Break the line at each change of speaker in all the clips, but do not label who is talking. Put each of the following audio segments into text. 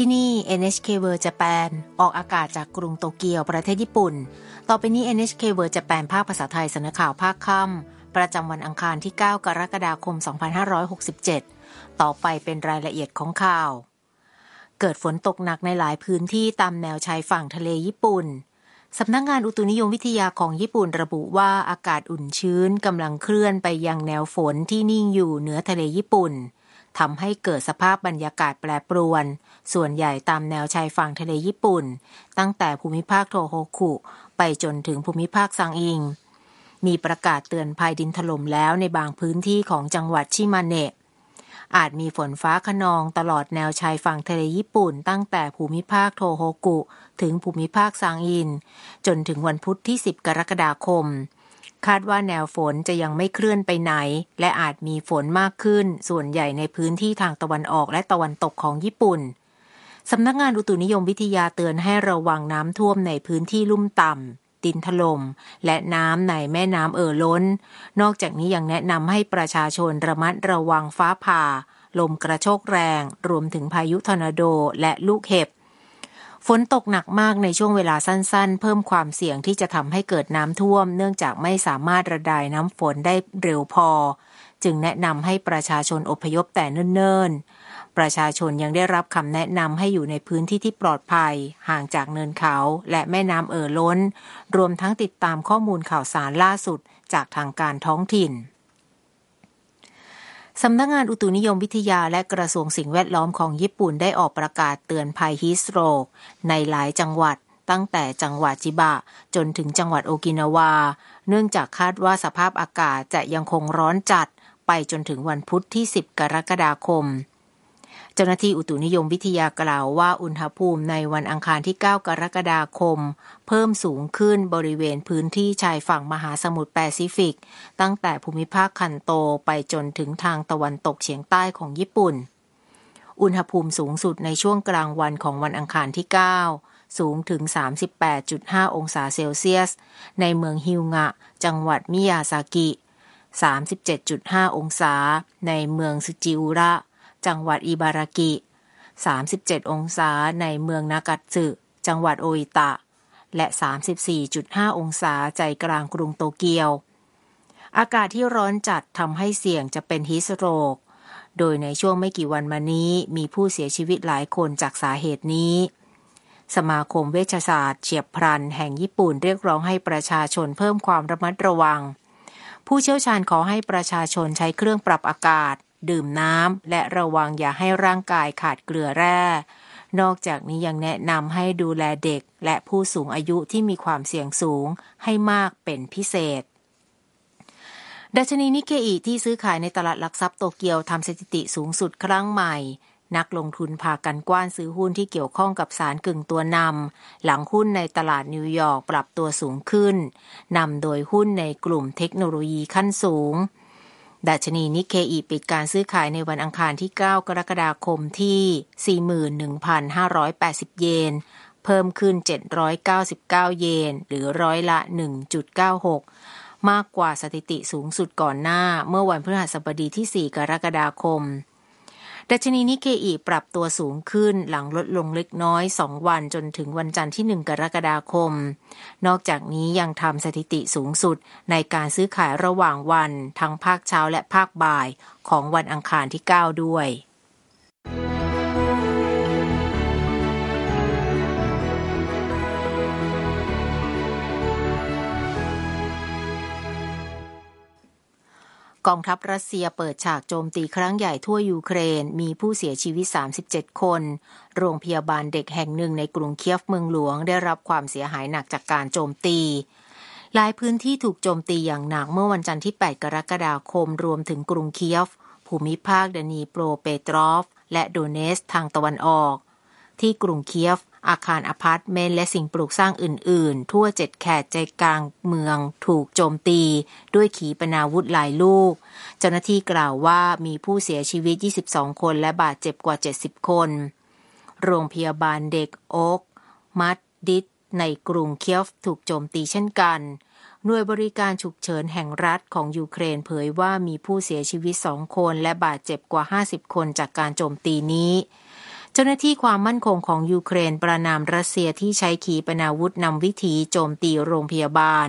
ที่นี่ NHK World Japan ออกอากาศจากกรุงโตเกียวประเทศญี่ปุ่น ต่อไปนี้ NHK World Japan ภาคภาษาไทยเสนอข่าวภาคค่ำประจำวันอังคารที่ 9 กรกฎาคม 2567 ต่อไปเป็นรายละเอียดของข่าว เกิดฝนตกหนักในหลายพื้นที่ตามแนวชายฝั่งทะเลญี่ปุ่น สำนักงงานอุตุนิยมวิทยาของญี่ปุ่นระบุว่าอากาศอุ่นชื้นกำลังเคลื่อนไปยังแนวฝนที่นิ่งอยู่เหนือทะเลญี่ปุ่น ทำให้เกิดสภาพบรรยากาศแปรปรวน ส่วนใหญ่ตามแนวชายฝั่งทะเลญี่ปุ่น ตั้งแต่ภูมิภาคโทโฮคุ ไปจนถึงภูมิภาคซังอิง มีประกาศเตือนภัยดินถล่มแล้วในบางพื้นที่ของจังหวัดชิมาเนะอาจมีฝนฟ้าขนองตลอดแนวชายฝั่งทะเลญี่ปุ่น ตั้งแต่ภูมิภาคโทโฮกุ ถึงภูมิภาคซางอิน จนถึงวันพุธที่ 10 กรกฎาคม คาดว่าแนวฝนจะยังไม่เคลื่อนไปไหน และอาจมีฝนมากขึ้น ส่วนใหญ่ในพื้นที่ทางตะวันออกและตะวันตกของญี่ปุ่นสำนักงานอุตุนิยมวิทยาเตือนให้ระวังน้ำท่วมในพื้นที่ลุ่มต่ำดินถลม่มและน้ำในแม่น้ำเอ่อล้น นอกจากนี้ยังแนะนำให้ประชาชนระมัดระวังฟ้าผ่า ลมกระโชกแรง รวมถึงพายุทอร์นาโดและลูกเห็บ ฝนตกหนักมากในช่วงเวลาสั้น ๆ เพิ่มความเสี่ยงที่จะทำให้เกิดน้ำท่วม เนื่องจากไม่สามารถระดายน้ำฝนได้เร็วพอ จึงแนะนำให้ประชาชนอพยพแต่เนิ่นๆ ประชาชนยังได้รับคำแนะนำให้อยู่ในพื้นที่ที่ปลอดภัย ห่างจากเนินเขาและแม่น้ำเอ่อล้น รวมทั้งติดตามข้อมูลข่าวสารล่าสุดจากทางการท้องถิ่น สำนักงงานอุตุนิยมวิทยาและกระทรวงสิ่งแวดล้อมของญี่ปุ่นได้ออกประกาศเตือนภัยฮิสโตรก ในหลายจังหวัด ตั้งแต่จังหวัดจิบะ จนถึงจังหวัดโอกินาวา เนื่องจากคาดว่าสภาพอากาศจะยังคงร้อนจัด ไปจนถึงวันพุธที่ 10 กรกฎาคม จ้าหน้าที่อุตุนิยมวิทยากล่าวว่าอุณหภูมิในวันอังคารที่ 9 กรกฎาคม เพิ่มสูงขึ้นบริเวณพื้นที่ชายฝั่งมหาสมุทรแปซิฟิก ตั้งแต่ภูมิภาคคันโตไปจนถึงทางตะวันตกเฉียงใต้ของญี่ปุ่น อุณหภูมิสูงสุดในช่วงกลางวันของวันอังคารที่ 9 สูงถึง 38.5 องศาเซลเซียส ในเมืองฮิวงะ จังหวัดมิยาซากิ 37.5 องศา ในเมืองสุจิอุระ จังหวัดอิบารากิ 37 องศาในเมืองนากาสึจังหวัดโออิตะ และ 34.5 องศาใจกลางกรุงโตเกียว อากาศที่ร้อนจัดทำให้เสี่ยงจะเป็นฮิสโตรก โดยในช่วงไม่กี่วันมานี้มีผู้เสียชีวิตหลายคนจากสาเหตุนี้ สมาคมเวชศาสตร์เฉียบพลันแห่งญี่ปุ่นเรียกร้องให้ประชาชนเพิ่มความระมัดระวัง ผู้เชี่ยวชาญขอให้ประชาชนใช้เครื่องปรับอากาศ ดื่มน้ำและระวังอย่าให้ร่างกายขาดเกลือแร่ นอกจากนี้ยังแนะนำให้ดูแลเด็กและผู้สูงอายุที่มีความเสี่ยงสูงให้มากเป็นพิเศษดัชนีนิเคอีที่ซื้อขายในตลาดหลักทรัพย์โตเกียวทำสถิติสูงสุดครั้งใหม่ นักลงทุนพากันกว้านซื้อหุ้นที่เกี่ยวข้องกับสารกึ่งตัวนำหลังหุ้นในตลาดนิวยอร์กปรับตัวสูงขึ้นนำโดยหุ้นในกลุ่มเทคโนโลยีขั้นสูง ดัชนีนิเคอีปิดการซื้อขายในวันอังคารที่ 9 กรกฎาคมที่ 41,580 เยน เพิ่มขึ้น 799 เยน หรือร้อยละ 1.96 มากกว่าสถิติสูงสุดก่อนหน้าเมื่อวันพฤหัสบดีที่ 4 กรกฎาคม ดัชนีนิเคอีปรับตัวสูงขึ้นหลังลดลงเล็กน้อย 2 วันจนถึงวันจันทร์ที่ 1 กรกฎาคม นอกจากนี้ยังทำสถิติสูงสุดในการซื้อขายระหว่างวันทั้งภาคเช้าและภาคบ่ายของวันอังคารที่ 9 ด้วย กองทัพรัสเซียเปิดฉากโจมตีครั้งใหญ่ทั่วยูเครน มีผู้เสียชีวิต 37 คน โรงพยาบาลเด็กแห่งหนึ่งในกรุงเคียฟเมืองหลวงได้รับความเสียหายหนักจากการโจมตี หลายพื้นที่ถูกโจมตีอย่างหนักเมื่อวันจันทร์ที่ 8 กรกฎาคมรวมถึงกรุงเคียฟ ภูมิภาคดนีโปรเปตรอฟสก์ และโดเนตสก์ทางตะวันออก ที่กรุงเคียฟ อาคารอพาร์ตเมนต์และสิ่งปลูกสร้างอื่น ๆ ทั่วเจ็ดเขตใจกลางเมืองถูกโจมตี ด้วยขีปนาวุธหลายลูก เจ้าหน้าที่กล่าวว่ามีผู้เสียชีวิต 22 คนและบาดเจ็บกว่า 70 คน โรงพยาบาลเด็กโอ๊กมัดดิตในกรุงเคียฟถูกโจมตีเช่นกันหน่วยบริการฉุกเฉินแห่งรัฐของยูเครนเผยว่ามีผู้เสียชีวิตสองคนและบาดเจ็บกว่า 50 คนจากการโจมตีนี้ จ้าหน้าที่ความมั่นคงของยูเครนประนามรัสเซียที่ใช้ขีปนาวุธนำวิถีโจมตีโรงพยาบาล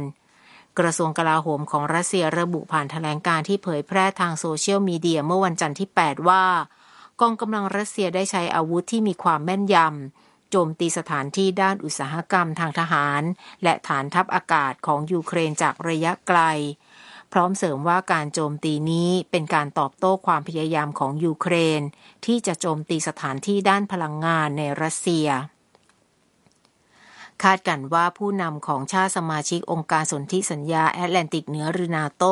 กระทรวงกลาโหมของรัสเซียระบุผ่านแถลงการณ์ที่เผยแพร่ทางโซเชียลมีเดียเมื่อวันจันทร์ที่ 8 ว่ากองกำลังรัสเซียได้ใช้อาวุธที่มีความแม่นยำโจมตีสถานที่ด้านอุตสาหกรรมทางทหาร และฐานทัพอากาศของยูเครนจากระยะไกล พร้อมเสริมว่าการโจมตีนี้เป็นการตอบโต้ความพยายามของยูเครน ที่จะโจมตีสถานที่ด้านพลังงานในรัสเซีย คาดกันว่าผู้นำของชาติสมาชิกองค์การสนธิสัญญาแอตแลนติกเหนือหรือนาโต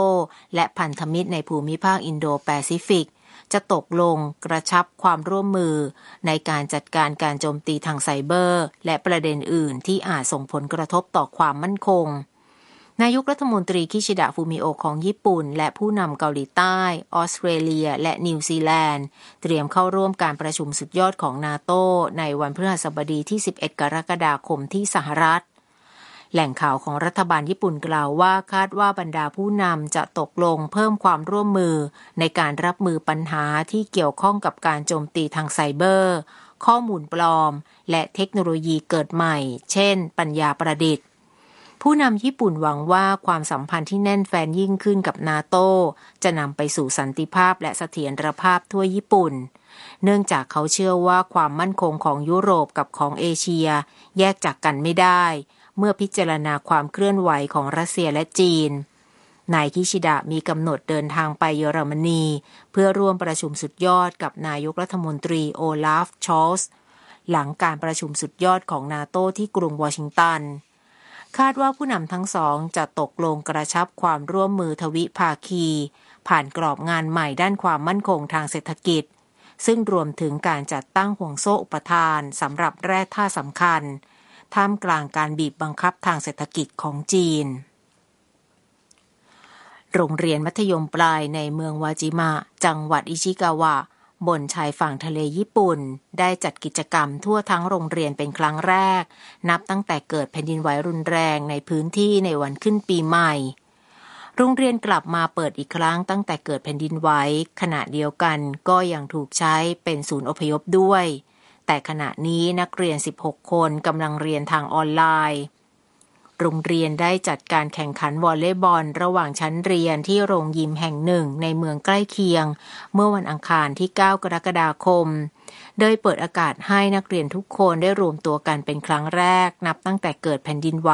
และพันธมิตรในภูมิภาคอินโดแปซิฟิกจะตกลงกระชับความร่วมมือ ในการจัดการการโจมตีทางไซเบอร์ และประเด็นอื่นที่อาจส่งผลกระทบต่อความมั่นคง นายกรัฐมนตรีคิชิดะฟูมิโอของญี่ปุ่น และผู้นำเกาหลีใต้ ออสเตรเลีย และนิวซีแลนด์ เตรียมเข้าร่วมการประชุมสุดยอดของนาโตในวันพฤหัสบดีที่ 11 กรกฎาคมที่สหรัฐ แหล่งข่าวของรัฐบาลญี่ปุ่นกล่าวว่าคาดว่าบรรดาผู้นำจะตกลงเพิ่มความร่วมมือ ในการรับมือปัญหาที่เกี่ยวข้องกับการโจมตีทางไซเบอร์ ข้อมูลปลอม และเทคโนโลยีเกิดใหม่ เช่น ปัญญาประดิษฐ์ ผู้นำญี่ปุ่นหวังว่าความสัมพันธ์ที่แน่นแฟนยิ่งขึ้นกับนาโตจะนำไปสู่สันติภาพและเสถียรภาพทั่วญี่ปุ่น เนื่องจากเขาเชื่อว่าความมั่นคงของยุโรปกับของเอเชีย แยกจากกันไม่ได้ เมื่อพิจารณาความเคลื่อนไหวของรัสเซียและจีนนายคิชิดะมีกำหนดเดินทางไปเยอรมนี เพื่อร่วมประชุมสุดยอดกับนายกรัฐมนตรีโอลาฟ ชอลส์หลังการประชุมสุดยอดของนาโตที่กรุงวอชิงตัน คาดว่าผู้นำทั้งสองจะตกลงกระชับความร่วมมือทวิภาคี ผ่านกรอบงานใหม่ด้านความมั่นคงทางเศรษฐกิจ ซึ่งรวมถึงการจัดตั้งห่วงโซ่อุปทานสำหรับแร่ธาตุสำคัญ ท่ามกลางการบีบบังคับทางเศรษฐกิจของจีน โรงเรียนมัธยมปลายในเมืองวาจิมะ จังหวัดอิชิกาวะ บนชายฝั่งทะเลญี่ปุ่น ได้จัดกิจกรรมทั่วทั้งโรงเรียนเป็นครั้งแรก นับตั้งแต่เกิดแผ่นดินไหวรุนแรงในพื้นที่ในวันขึ้นปีใหม่ โรงเรียนกลับมาเปิดอีกครั้งตั้งแต่เกิดแผ่นดินไหวขณะเดียวกันก็ยังถูกใช้เป็นศูนย์อพยพด้วย แต่ขณะนี้นักเรียน 16 คนกำลังเรียนทางออนไลน์ โรงเรียนได้จัดการแข่งขันวอลเลย์บอล ระหว่างชั้นเรียนที่โรงยิมแห่งหนึ่งในเมืองใกล้เคียง เมื่อวันอังคารที่ 9 กรกฎาคม โดยเปิดอากาศให้นักเรียนทุกคนได้รวมตัวกันเป็นครั้งแรก นับตั้งแต่เกิดแผ่นดินไหว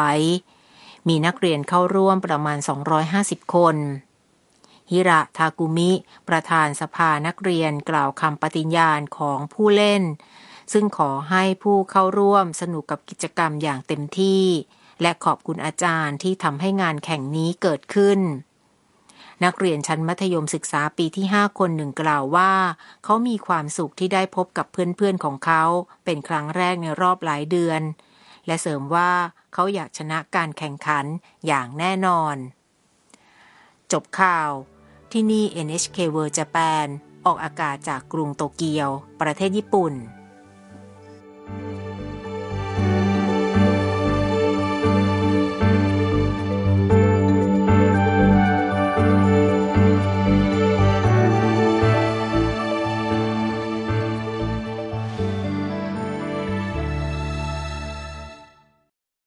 มีนักเรียนเข้าร่วมประมาณ 250 คนฮิระทากุมิ ประธานสภานักเรียนกล่าวคำปฏิญญาณของผู้เล่น ซึ่งขอให้ผู้เข้าร่วมสนุกกับกิจกรรมอย่างเต็มที่ และขอบคุณอาจารย์ที่ทำให้งานแข่งนี้เกิดขึ้น นักเรียนชั้นมัธยมศึกษาปีที่ 5 คนหนึ่งกล่าวว่า เขามีความสุขที่ได้พบกับเพื่อนๆของเขา เป็นครั้งแรกในรอบหลายเดือน และเสริมว่าเขาอยากชนะการแข่งขันอย่างแน่นอน จบข่าว ที่นี่ NHK World Japan ออกอากาศจากกรุงโตเกียว ประเทศญี่ปุ่น thank you